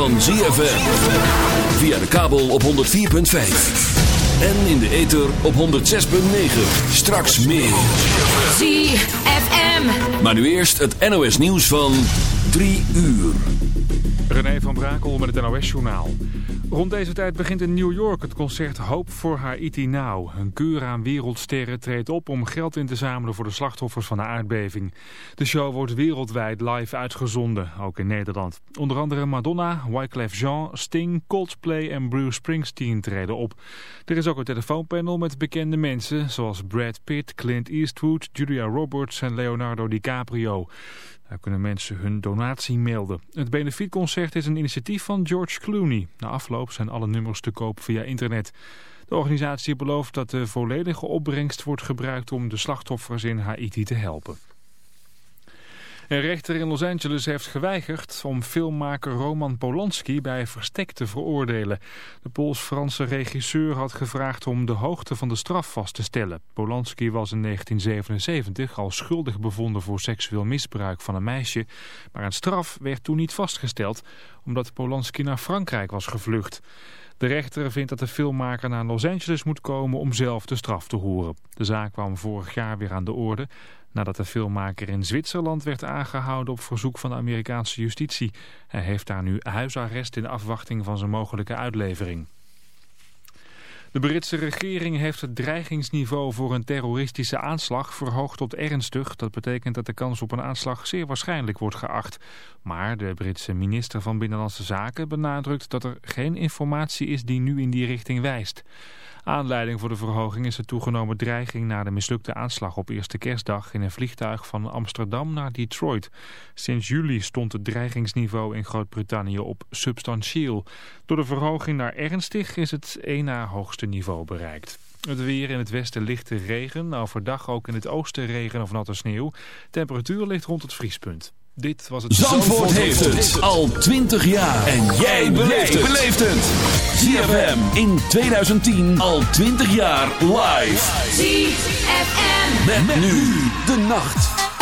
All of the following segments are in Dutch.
van ZFM. Via de kabel op 104.5. En in de ether op 106.9. Straks meer. ZFM. Maar nu eerst het NOS nieuws van 3 uur. René van Brakel met het NOS-journaal. Rond deze tijd begint in New York het concert Hope for Haiti Now. Een keur aan wereldsterren treedt op om geld in te zamelen voor de slachtoffers van de aardbeving. De show wordt wereldwijd live uitgezonden, ook in Nederland. Onder andere Madonna, Wyclef Jean, Sting, Coldplay en Bruce Springsteen treden op. Er is ook een telefoonpanel met bekende mensen zoals Brad Pitt, Clint Eastwood, Julia Roberts en Leonardo DiCaprio. Daar kunnen mensen hun donatie melden. Het benefietconcert is een initiatief van George Clooney. Na afloop zijn alle nummers te koop via internet. De organisatie belooft dat de volledige opbrengst wordt gebruikt om de slachtoffers in Haiti te helpen. Een rechter in Los Angeles heeft geweigerd om filmmaker Roman Polanski bij verstek te veroordelen. De Pools-Franse regisseur had gevraagd om de hoogte van de straf vast te stellen. Polanski was in 1977 al schuldig bevonden voor seksueel misbruik van een meisje. Maar een straf werd toen niet vastgesteld omdat Polanski naar Frankrijk was gevlucht. De rechter vindt dat de filmmaker naar Los Angeles moet komen om zelf de straf te horen. De zaak kwam vorig jaar weer aan de orde nadat de filmmaker in Zwitserland werd aangehouden op verzoek van de Amerikaanse justitie. Hij heeft daar nu huisarrest in afwachting van zijn mogelijke uitlevering. De Britse regering heeft het dreigingsniveau voor een terroristische aanslag verhoogd tot ernstig. Dat betekent dat de kans op een aanslag zeer waarschijnlijk wordt geacht. Maar de Britse minister van Binnenlandse Zaken benadrukt dat er geen informatie is die nu in die richting wijst. Aanleiding voor de verhoging is de toegenomen dreiging na de mislukte aanslag op eerste kerstdag in een vliegtuig van Amsterdam naar Detroit. Sinds juli stond het dreigingsniveau in Groot-Brittannië op substantieel. Door de verhoging naar ernstig is het één na hoogste niveau bereikt. Het weer in het westen lichte regen, overdag ook in het oosten regen of natte sneeuw. Temperatuur ligt rond het vriespunt. Dit was het Zandvoort, Zandvoort heeft het al 20 jaar. En jij beleeft het. ZFM in 2010 al 20 jaar live. ZFM. Met, met nu de nacht.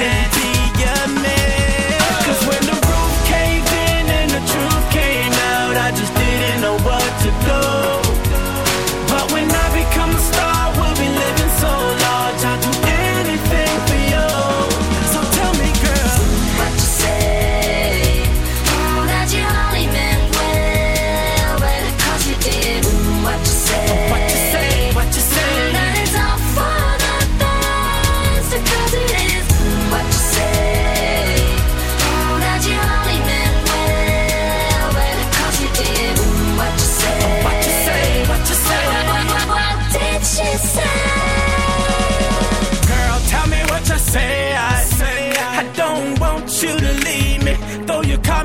pretend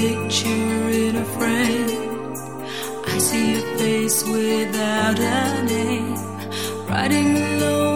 picture in a frame. I see a face without a name, riding alone.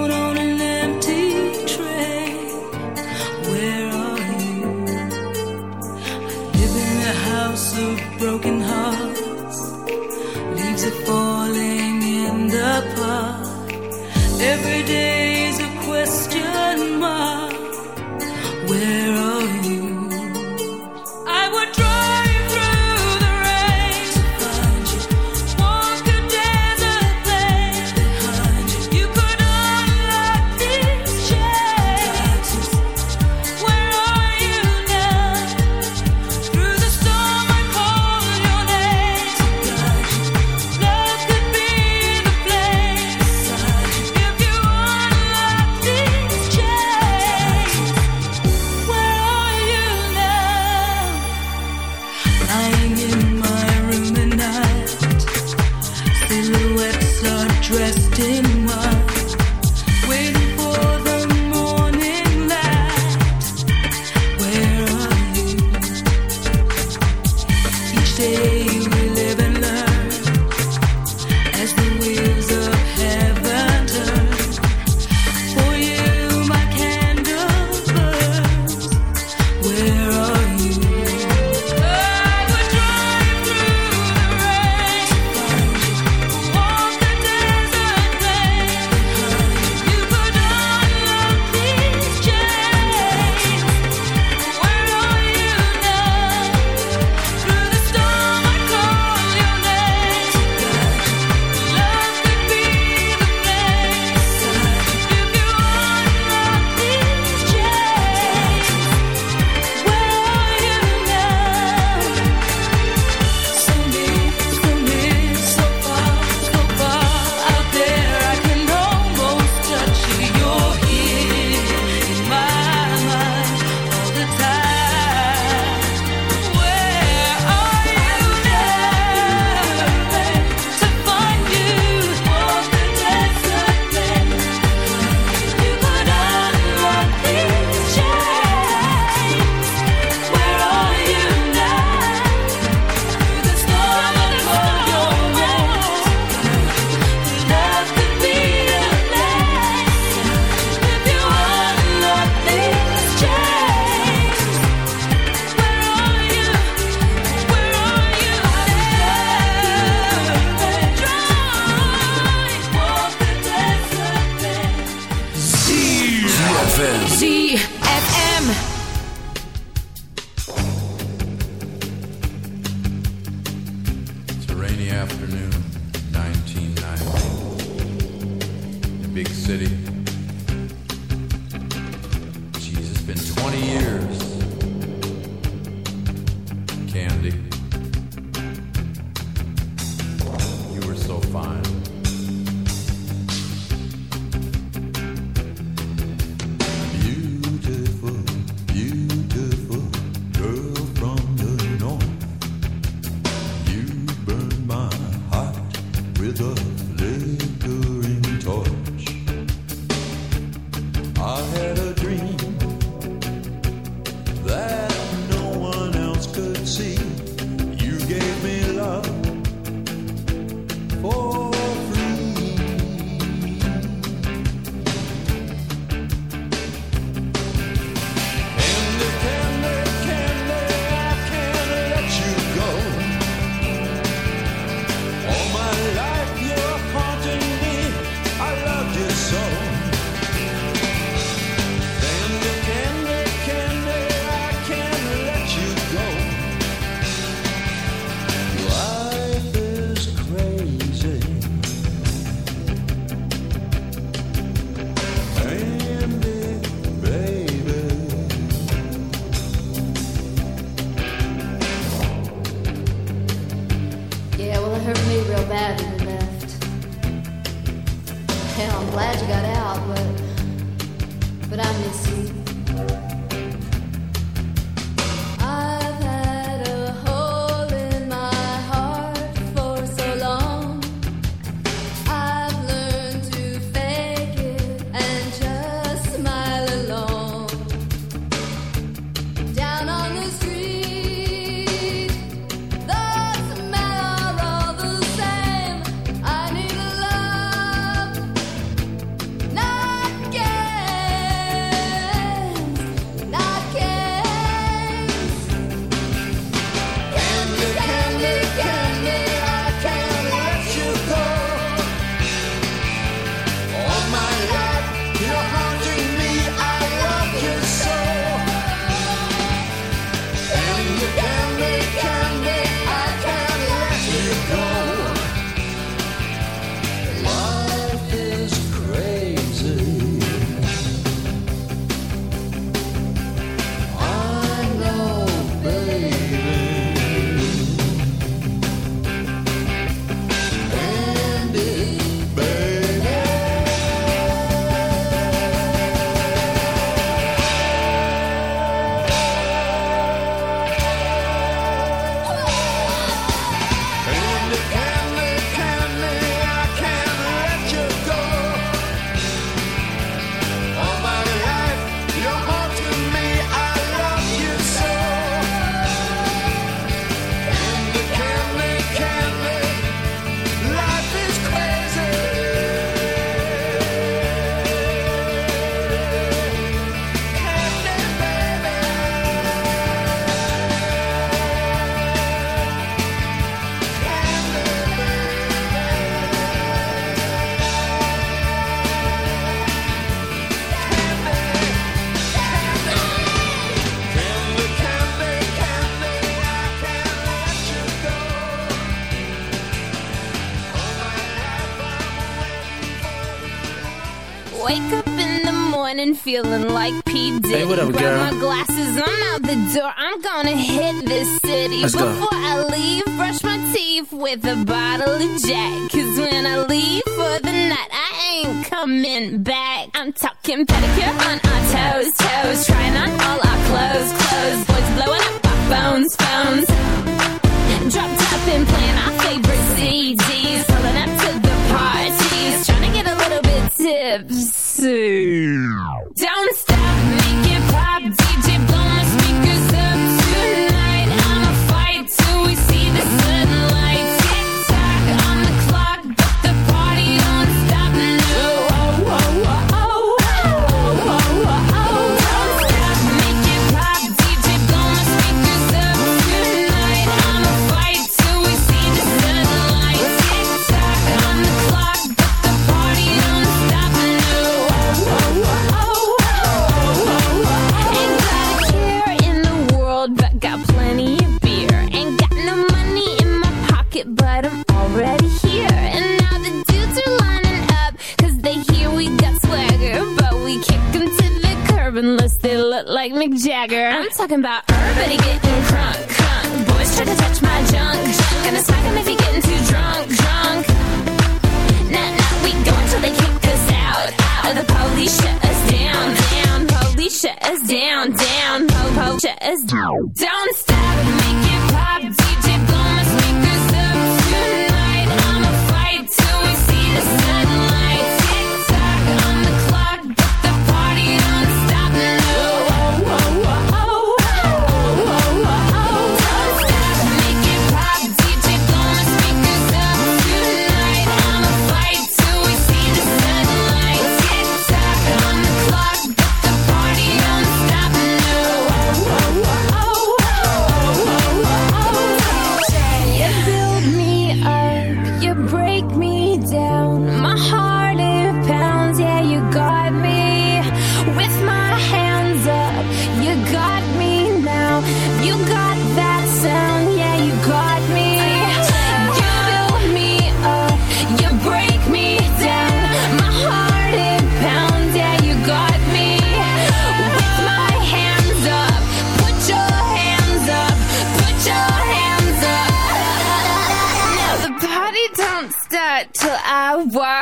feeling like P. Diddy. Hey, what up, Grab girl? my glasses, I'm out the door. I'm gonna hit this city. Let's Before go. I leave, brush my teeth with a bottle of Jack.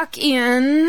stuck in.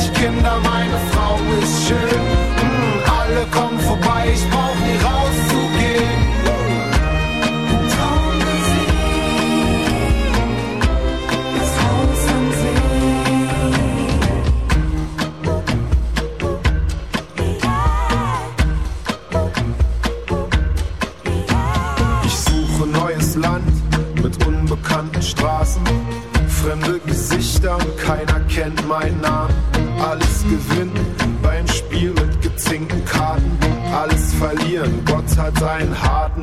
Kinder, meine Frau ist schön. Mm, alle kommen vorbei, ich brauch nie rauszugehen. Ich suche neues Land mit unbekannten Straßen. Fremde Gesichter und keiner kennt meinen Namen.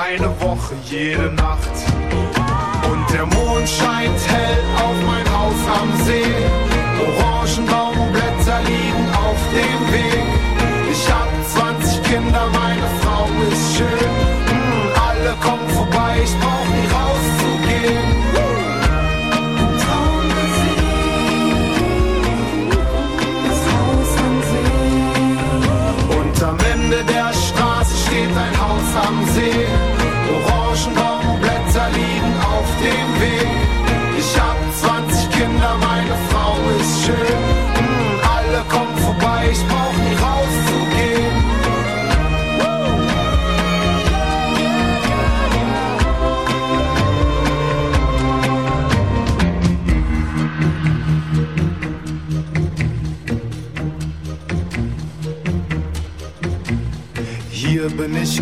eine Woche jede Nacht. Und der Mond scheint hell auf mein Haus am See. Orangenbaumblätter liegen auf dem Weg. Ich hab 20 Kinder, meine Frau ist schön. Mm, alle kommen vorbei, ich brauch nie rauszugehen.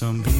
Some people